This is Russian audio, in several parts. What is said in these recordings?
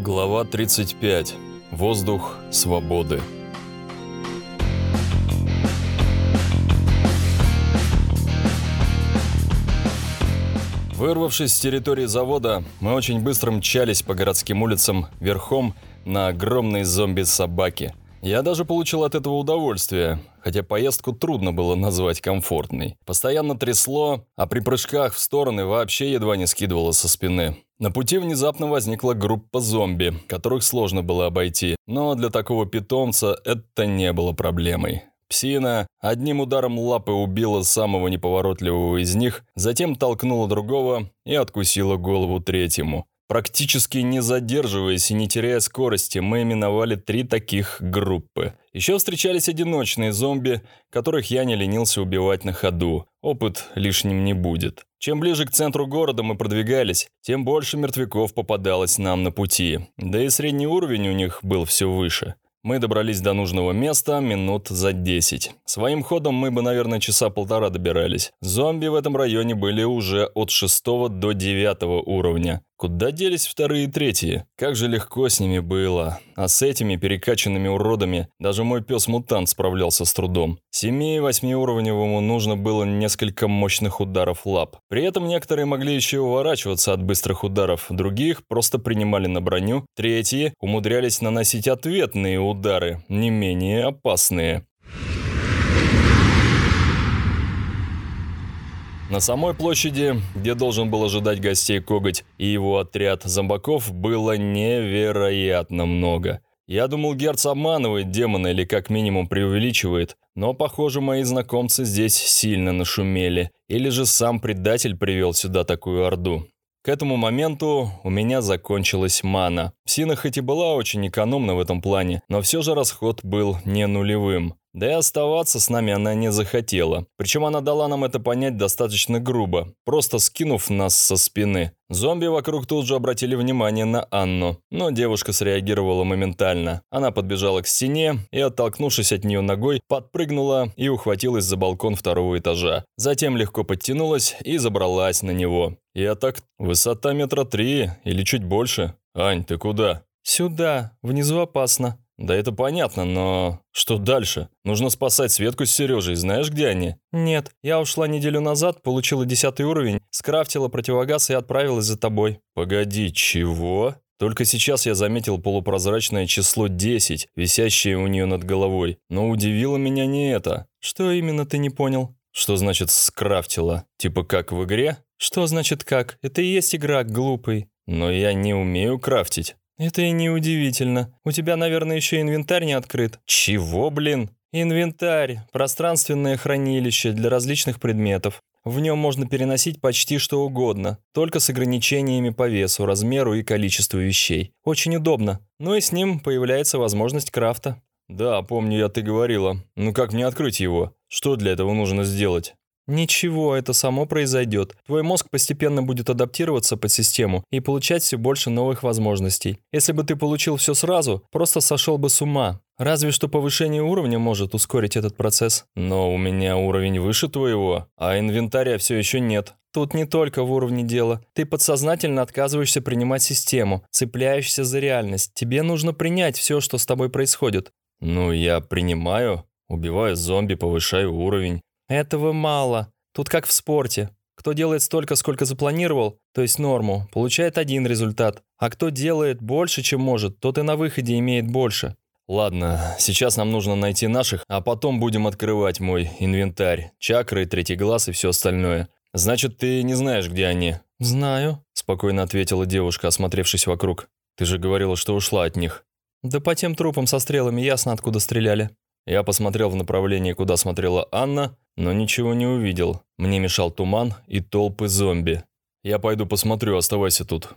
Глава 35. Воздух свободы. Вырвавшись с территории завода, мы очень быстро мчались по городским улицам верхом на огромной зомби-собаке. Я даже получил от этого удовольствие, хотя поездку трудно было назвать комфортной. Постоянно трясло, а при прыжках в стороны вообще едва не скидывало со спины. На пути внезапно возникла группа зомби, которых сложно было обойти, но для такого питомца это не было проблемой. Псина одним ударом лапы убила самого неповоротливого из них, затем толкнула другого и откусила голову третьему. Практически не задерживаясь и не теряя скорости, мы именовали три таких группы. Еще встречались одиночные зомби, которых я не ленился убивать на ходу. Опыт лишним не будет. Чем ближе к центру города мы продвигались, тем больше мертвяков попадалось нам на пути. Да и средний уровень у них был все выше. Мы добрались до нужного места минут за 10. Своим ходом мы бы, наверное, часа полтора добирались. Зомби в этом районе были уже от 6 до 9 уровня. Куда делись вторые и третьи? Как же легко с ними было. А с этими перекачанными уродами даже мой пес-мутант справлялся с трудом. Семи- и восьмиуровневому нужно было несколько мощных ударов лап. При этом некоторые могли еще уворачиваться от быстрых ударов, других просто принимали на броню, третьи умудрялись наносить ответные удары, не менее опасные. На самой площади, где должен был ожидать гостей Коготь и его отряд зомбаков, было невероятно много. Я думал, Герц обманывает демона или как минимум преувеличивает, но, похоже, мои знакомцы здесь сильно нашумели. Или же сам предатель привел сюда такую орду. К этому моменту у меня закончилась мана. Псина хоть и была очень экономна в этом плане, но все же расход был не нулевым. Да и оставаться с нами она не захотела. Причем она дала нам это понять достаточно грубо, просто скинув нас со спины. Зомби вокруг тут же обратили внимание на Анну, но девушка среагировала моментально. Она подбежала к стене и, оттолкнувшись от нее ногой, подпрыгнула и ухватилась за балкон второго этажа. Затем легко подтянулась и забралась на него. Я так... Высота метра три или чуть больше. «Ань, ты куда?» «Сюда. Внизу опасно». «Да это понятно, но что дальше? Нужно спасать Светку с Сережей, знаешь, где они?» «Нет, я ушла неделю назад, получила десятый уровень, скрафтила противогаз и отправилась за тобой». «Погоди, чего?» Только сейчас я заметил полупрозрачное число 10, висящее у нее над головой. Но удивило меня не это. «Что именно ты не понял?» «Что значит скрафтила? Типа как в игре?» «Что значит как? Это и есть игра, глупый». «Но я не умею крафтить». «Это и не удивительно. У тебя, наверное, еще инвентарь не открыт». «Чего, блин?» «Инвентарь – пространственное хранилище для различных предметов. В нем можно переносить почти что угодно, только с ограничениями по весу, размеру и количеству вещей. Очень удобно. Ну и с ним появляется возможность крафта». «Да, помню, я ты говорила. Ну как мне открыть его? Что для этого нужно сделать?» Ничего, это само произойдет. Твой мозг постепенно будет адаптироваться под систему и получать все больше новых возможностей. Если бы ты получил все сразу, просто сошел бы с ума. Разве что повышение уровня может ускорить этот процесс. Но у меня уровень выше твоего, а инвентаря все еще нет. Тут не только в уровне дела. Ты подсознательно отказываешься принимать систему, цепляешься за реальность. Тебе нужно принять все, что с тобой происходит. Ну, я принимаю. Убиваю зомби, повышаю уровень. Этого мало. Тут как в спорте. Кто делает столько, сколько запланировал, то есть норму, получает один результат. А кто делает больше, чем может, тот и на выходе имеет больше. Ладно, сейчас нам нужно найти наших, а потом будем открывать мой инвентарь, чакры, третий глаз и все остальное. Значит, ты не знаешь, где они? Знаю, спокойно ответила девушка, осмотревшись вокруг. Ты же говорила, что ушла от них. Да по тем трупам со стрелами ясно, откуда стреляли. Я посмотрел в направлении, куда смотрела Анна, но ничего не увидел. Мне мешал туман и толпы зомби. Я пойду посмотрю, оставайся тут.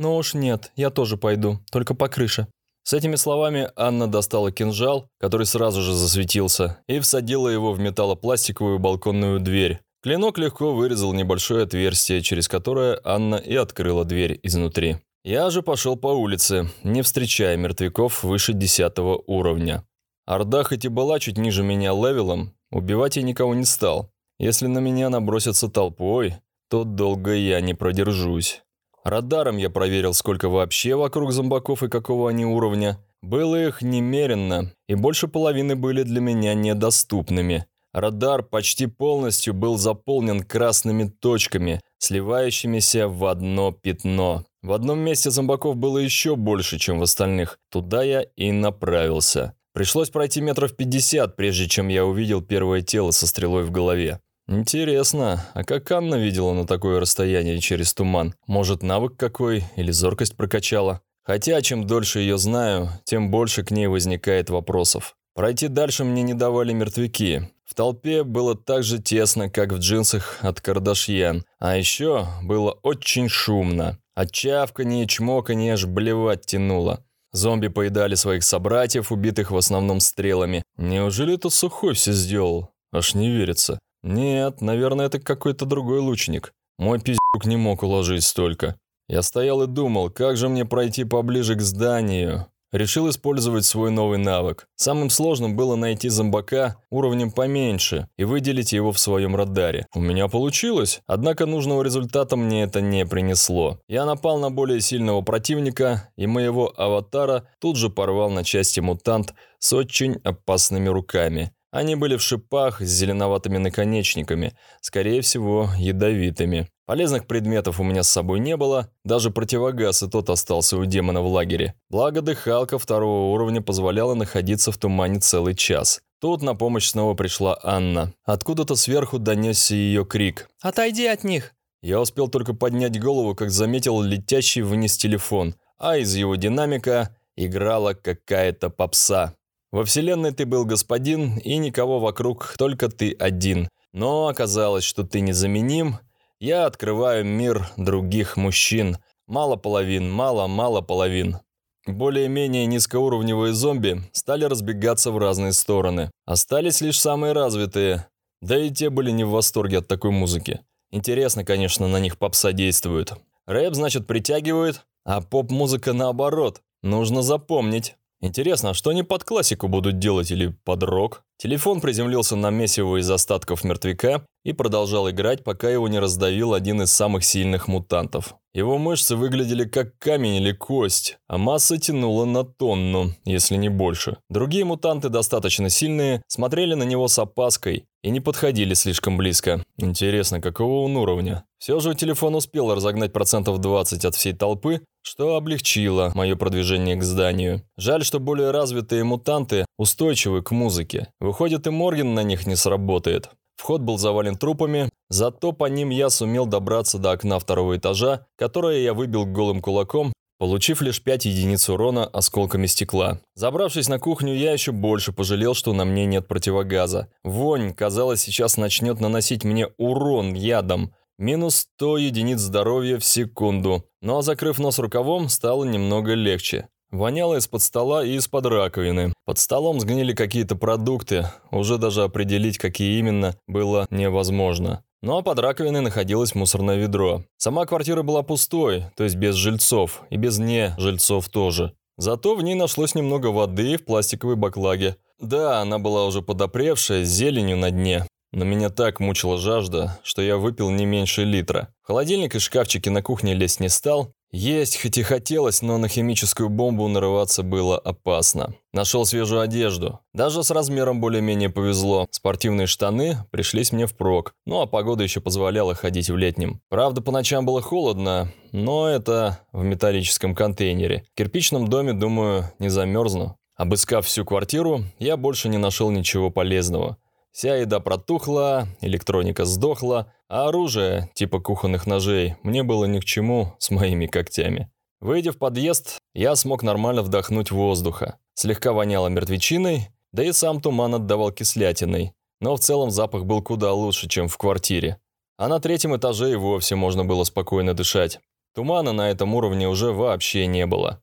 Ну уж нет, я тоже пойду, только по крыше. С этими словами Анна достала кинжал, который сразу же засветился, и всадила его в металлопластиковую балконную дверь. Клинок легко вырезал небольшое отверстие, через которое Анна и открыла дверь изнутри. Я же пошел по улице, не встречая мертвяков выше десятого уровня. Орда хоть и была чуть ниже меня левелом, Убивать я никого не стал. Если на меня набросятся толпой, то долго я не продержусь. Радаром я проверил, сколько вообще вокруг зомбаков и какого они уровня. Было их немерено, и больше половины были для меня недоступными. Радар почти полностью был заполнен красными точками, сливающимися в одно пятно. В одном месте зомбаков было еще больше, чем в остальных. Туда я и направился. Пришлось пройти метров пятьдесят, прежде чем я увидел первое тело со стрелой в голове. Интересно, а как Анна видела на такое расстояние через туман? Может, навык какой или зоркость прокачала? Хотя, чем дольше ее знаю, тем больше к ней возникает вопросов. Пройти дальше мне не давали мертвяки. В толпе было так же тесно, как в джинсах от Кардашьян. А еще было очень шумно. От чавканья и чмоканья аж блевать тянуло. Зомби поедали своих собратьев, убитых в основном стрелами. Неужели это Сухой все сделал? Аж не верится. Нет, наверное, это какой-то другой лучник. Мой пиздюк не мог уложить столько. Я стоял и думал, как же мне пройти поближе к зданию. Решил использовать свой новый навык. Самым сложным было найти зомбака уровнем поменьше и выделить его в своем радаре. У меня получилось, однако нужного результата мне это не принесло. Я напал на более сильного противника, и моего аватара тут же порвал на части мутант с очень опасными руками. Они были в шипах с зеленоватыми наконечниками, скорее всего, ядовитыми. Полезных предметов у меня с собой не было, даже противогаз и тот остался у демона в лагере. Благо дыхалка второго уровня позволяла находиться в тумане целый час. Тут на помощь снова пришла Анна. Откуда-то сверху донесся ее крик. «Отойди от них!» Я успел только поднять голову, как заметил летящий вниз телефон, а из его динамика играла какая-то попса. Во вселенной ты был господин, и никого вокруг, только ты один. Но оказалось, что ты незаменим. Я открываю мир других мужчин. Мало половин, мало-мало половин. Более-менее низкоуровневые зомби стали разбегаться в разные стороны. Остались лишь самые развитые. Да и те были не в восторге от такой музыки. Интересно, конечно, на них попса действует. Рэп, значит, притягивает, а поп-музыка наоборот. Нужно запомнить. Интересно, а что они под классику будут делать или под рок? Телефон приземлился на месиво из остатков мертвяка и продолжал играть, пока его не раздавил один из самых сильных мутантов. Его мышцы выглядели как камень или кость, а масса тянула на тонну, если не больше. Другие мутанты, достаточно сильные, смотрели на него с опаской и не подходили слишком близко. Интересно, какого он уровня? Все же телефон успел разогнать процентов 20 от всей толпы, что облегчило мое продвижение к зданию. Жаль, что более развитые мутанты устойчивы к музыке. Выходит, и Морген на них не сработает. Вход был завален трупами, зато по ним я сумел добраться до окна второго этажа, которое я выбил голым кулаком, получив лишь 5 единиц урона осколками стекла. Забравшись на кухню, я еще больше пожалел, что на мне нет противогаза. Вонь, казалось, сейчас начнет наносить мне урон ядом. Минус 100 единиц здоровья в секунду. Ну а закрыв нос рукавом, стало немного легче. Воняло из-под стола и из-под раковины. Под столом сгнили какие-то продукты, уже даже определить, какие именно, было невозможно. Ну а под раковиной находилось мусорное ведро. Сама квартира была пустой, то есть без жильцов, и без не жильцов тоже. Зато в ней нашлось немного воды в пластиковой баклаге. Да, она была уже подопревшая, с зеленью на дне. Но меня так мучила жажда, что я выпил не меньше литра. Холодильник и шкафчики на кухне лезть не стал, есть хоть и хотелось, но на химическую бомбу нарываться было опасно. Нашел свежую одежду. Даже с размером более-менее повезло. Спортивные штаны пришлись мне впрок. Ну а погода еще позволяла ходить в летнем. Правда, по ночам было холодно, но это в металлическом контейнере. В кирпичном доме, думаю, не замерзну. Обыскав всю квартиру, я больше не нашел ничего полезного. Вся еда протухла, электроника сдохла, а оружие, типа кухонных ножей, мне было ни к чему с моими когтями. Выйдя в подъезд, я смог нормально вдохнуть воздуха. Слегка воняло мертвечиной, да и сам туман отдавал кислятиной. Но в целом запах был куда лучше, чем в квартире. А на третьем этаже и вовсе можно было спокойно дышать. Тумана на этом уровне уже вообще не было.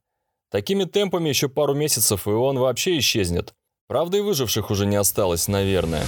Такими темпами еще пару месяцев, и он вообще исчезнет. Правда, и выживших уже не осталось, наверное.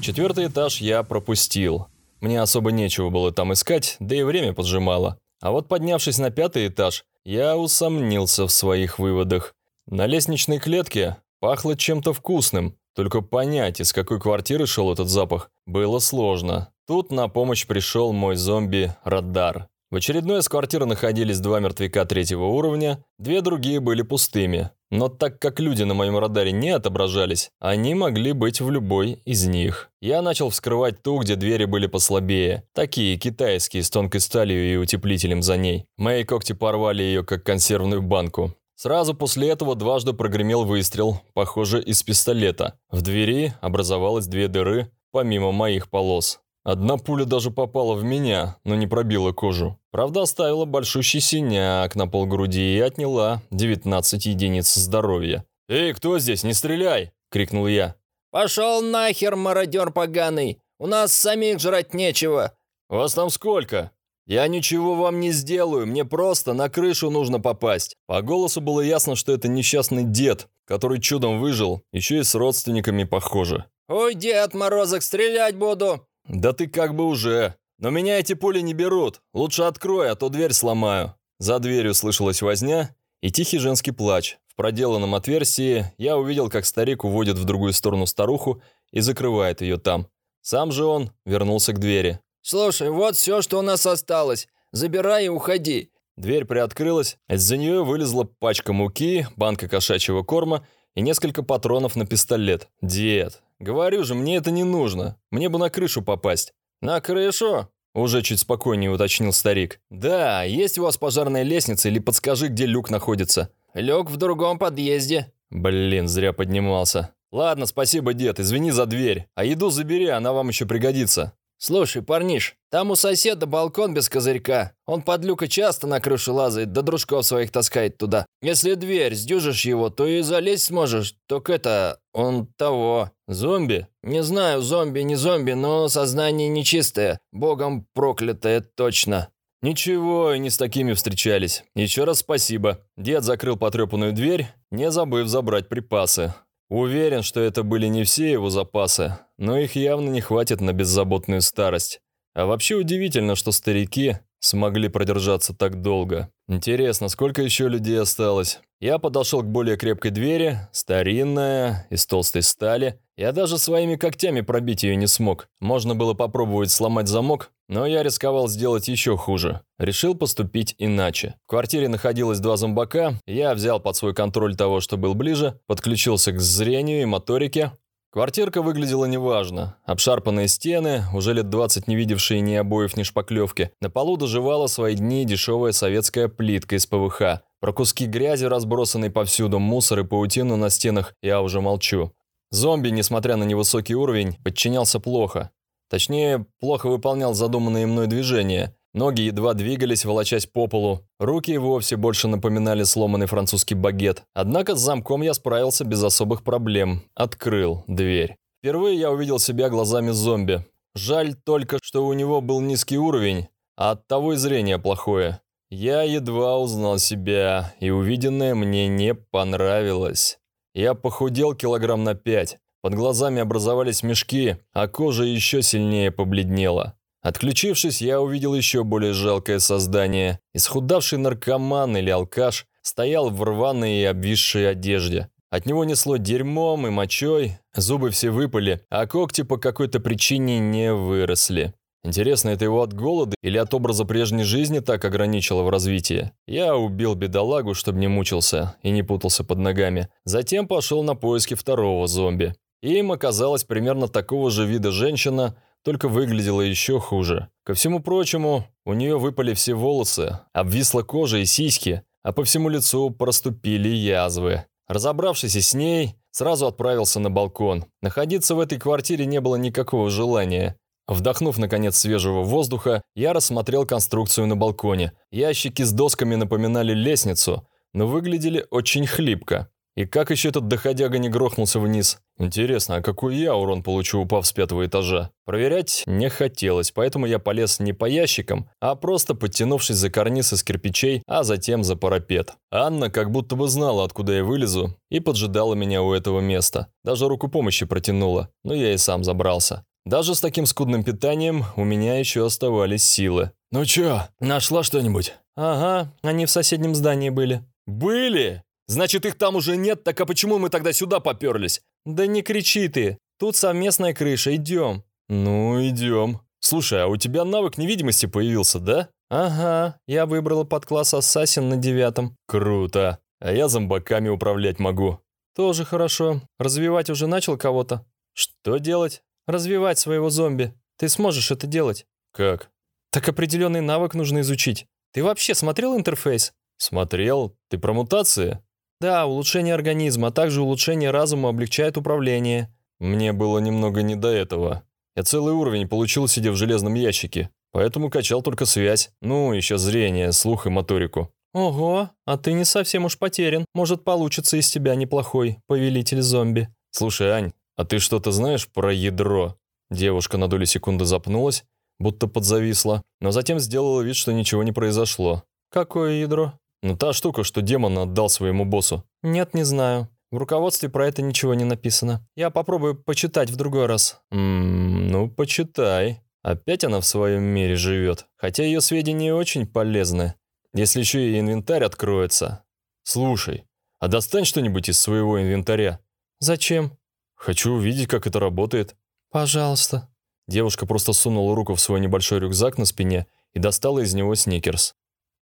Четвертый этаж я пропустил. Мне особо нечего было там искать, да и время поджимало. А вот поднявшись на пятый этаж, я усомнился в своих выводах. На лестничной клетке пахло чем-то вкусным, только понять, из какой квартиры шел этот запах, было сложно. Тут на помощь пришел мой зомби-радар. В очередной из квартир находились два мертвяка третьего уровня, две другие были пустыми. Но так как люди на моем радаре не отображались, они могли быть в любой из них. Я начал вскрывать ту, где двери были послабее. Такие, китайские, с тонкой сталью и утеплителем за ней. Мои когти порвали ее, как консервную банку. Сразу после этого дважды прогремел выстрел, похоже, из пистолета. В двери образовалось две дыры, помимо моих полос. Одна пуля даже попала в меня, но не пробила кожу. Правда, оставила большущий синяк на полгруди и отняла 19 единиц здоровья. «Эй, кто здесь? Не стреляй!» – крикнул я. «Пошел нахер, мародер поганый! У нас самих жрать нечего!» «Вас там сколько?» «Я ничего вам не сделаю, мне просто на крышу нужно попасть». По голосу было ясно, что это несчастный дед, который чудом выжил, еще и с родственниками похоже. «Уйди от морозок, стрелять буду!» «Да ты как бы уже. Но меня эти пули не берут. Лучше открой, а то дверь сломаю». За дверью слышалась возня и тихий женский плач. В проделанном отверстии я увидел, как старик уводит в другую сторону старуху и закрывает ее там. Сам же он вернулся к двери. «Слушай, вот все, что у нас осталось. Забирай и уходи». Дверь приоткрылась, из-за нее вылезла пачка муки, банка кошачьего корма и несколько патронов на пистолет. «Дед, говорю же, мне это не нужно. Мне бы на крышу попасть». «На крышу?» Уже чуть спокойнее уточнил старик. «Да, есть у вас пожарная лестница или подскажи, где люк находится?» «Люк в другом подъезде». Блин, зря поднимался. «Ладно, спасибо, дед, извини за дверь. А еду забери, она вам еще пригодится». «Слушай, парниш, там у соседа балкон без козырька. Он под люка часто на крышу лазает, да дружков своих таскает туда. Если дверь сдюжишь его, то и залезть сможешь. Только это... он того. Зомби? Не знаю, зомби, не зомби, но сознание нечистое. Богом проклятое точно». «Ничего, и не с такими встречались. Еще раз спасибо». Дед закрыл потрепанную дверь, не забыв забрать припасы. Уверен, что это были не все его запасы, но их явно не хватит на беззаботную старость. А вообще удивительно, что старики смогли продержаться так долго. Интересно, сколько еще людей осталось? Я подошел к более крепкой двери, старинная, из толстой стали. Я даже своими когтями пробить ее не смог. Можно было попробовать сломать замок, но я рисковал сделать еще хуже. Решил поступить иначе. В квартире находилось два зомбака, я взял под свой контроль того, что был ближе, подключился к зрению и моторике, Квартирка выглядела неважно. Обшарпанные стены, уже лет 20 не видевшие ни обоев, ни шпаклевки. На полу доживала свои дни дешевая советская плитка из ПВХ. Про куски грязи, разбросанные повсюду, мусор и паутину на стенах, я уже молчу. Зомби, несмотря на невысокий уровень, подчинялся плохо. Точнее, плохо выполнял задуманные мной движения. Ноги едва двигались, волочась по полу. Руки и вовсе больше напоминали сломанный французский багет. Однако с замком я справился без особых проблем. Открыл дверь. Впервые я увидел себя глазами зомби. Жаль только, что у него был низкий уровень, а оттого и зрение плохое. Я едва узнал себя, и увиденное мне не понравилось. Я похудел килограмм на пять. Под глазами образовались мешки, а кожа еще сильнее побледнела. Отключившись, я увидел еще более жалкое создание. Исхудавший наркоман или алкаш стоял в рваной и обвисшей одежде. От него несло дерьмом и мочой, зубы все выпали, а когти по какой-то причине не выросли. Интересно, это его от голода или от образа прежней жизни так ограничило в развитии? Я убил бедолагу, чтобы не мучился и не путался под ногами. Затем пошел на поиски второго зомби. Им оказалась примерно такого же вида женщина, только выглядела еще хуже. Ко всему прочему, у нее выпали все волосы, обвисла кожа и сиськи, а по всему лицу проступили язвы. Разобравшись с ней, сразу отправился на балкон. Находиться в этой квартире не было никакого желания. Вдохнув, наконец, свежего воздуха, я рассмотрел конструкцию на балконе. Ящики с досками напоминали лестницу, но выглядели очень хлипко. И как еще этот доходяга не грохнулся вниз? Интересно, а какой я урон получу, упав с пятого этажа? Проверять не хотелось, поэтому я полез не по ящикам, а просто подтянувшись за карниз из кирпичей, а затем за парапет. Анна как будто бы знала, откуда я вылезу, и поджидала меня у этого места. Даже руку помощи протянула, но я и сам забрался. Даже с таким скудным питанием у меня еще оставались силы. «Ну чё, нашла что-нибудь?» «Ага, они в соседнем здании были». «Были? Значит, их там уже нет, так а почему мы тогда сюда поперлись?» «Да не кричи ты. Тут совместная крыша, идем». «Ну, идем. Слушай, а у тебя навык невидимости появился, да?» Ага, я выбрала подкласс Ассасин на девятом. Круто. А я зомбаками управлять могу. Тоже хорошо. Развивать уже начал кого-то? Что делать? Развивать своего зомби. Ты сможешь это делать. Как? Так определенный навык нужно изучить. Ты вообще смотрел интерфейс? Смотрел. Ты про мутации? Да, улучшение организма, а также улучшение разума облегчает управление. Мне было немного не до этого. Я целый уровень получил, сидя в железном ящике. Поэтому качал только связь. Ну, еще зрение, слух и моторику. Ого, а ты не совсем уж потерян. Может, получится из тебя неплохой повелитель зомби. Слушай, Ань, а ты что-то знаешь про ядро? Девушка на долю секунды запнулась, будто подзависла, но затем сделала вид, что ничего не произошло. Какое ядро? Ну, та штука, что демон отдал своему боссу. Нет, не знаю. В руководстве про это ничего не написано. Я попробую почитать в другой раз. Ммм, ну, почитай. Опять она в своем мире живет. Хотя ее сведения очень полезны. Если еще и инвентарь откроется. Слушай, а достань что-нибудь из своего инвентаря. Зачем? Хочу увидеть, как это работает. Пожалуйста. Девушка просто сунула руку в свой небольшой рюкзак на спине и достала из него сникерс.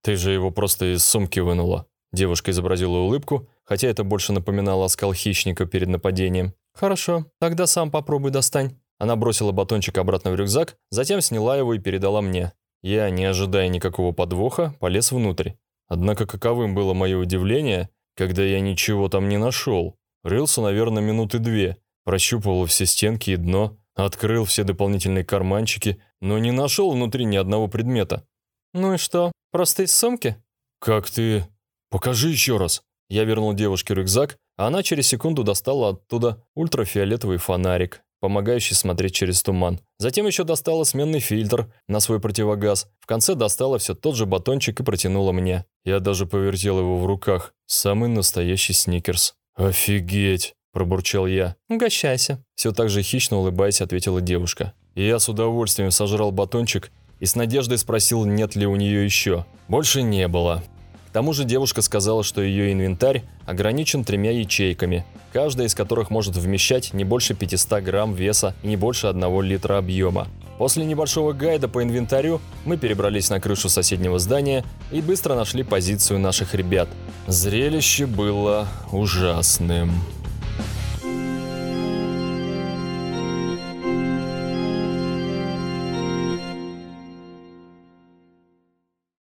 Ты же его просто из сумки вынула. Девушка изобразила улыбку, хотя это больше напоминало оскал хищника перед нападением. «Хорошо, тогда сам попробуй достань». Она бросила батончик обратно в рюкзак, затем сняла его и передала мне. Я, не ожидая никакого подвоха, полез внутрь. Однако каковым было мое удивление, когда я ничего там не нашел. Рылся, наверное, минуты две, прощупывал все стенки и дно, открыл все дополнительные карманчики, но не нашел внутри ни одного предмета. «Ну и что, просто из сумки?» «Как ты...» «Покажи еще раз». Я вернул девушке рюкзак, а она через секунду достала оттуда ультрафиолетовый фонарик, помогающий смотреть через туман. Затем еще достала сменный фильтр на свой противогаз. В конце достала все тот же батончик и протянула мне. Я даже повертел его в руках. Самый настоящий сникерс. «Офигеть!» – пробурчал я. «Угощайся». Все так же хищно улыбаясь, ответила девушка. И я с удовольствием сожрал батончик и с надеждой спросил, нет ли у нее еще. Больше не было. К тому же девушка сказала, что ее инвентарь ограничен тремя ячейками, каждая из которых может вмещать не больше 500 грамм веса и не больше 1 литра объема. После небольшого гайда по инвентарю мы перебрались на крышу соседнего здания и быстро нашли позицию наших ребят. Зрелище было ужасным.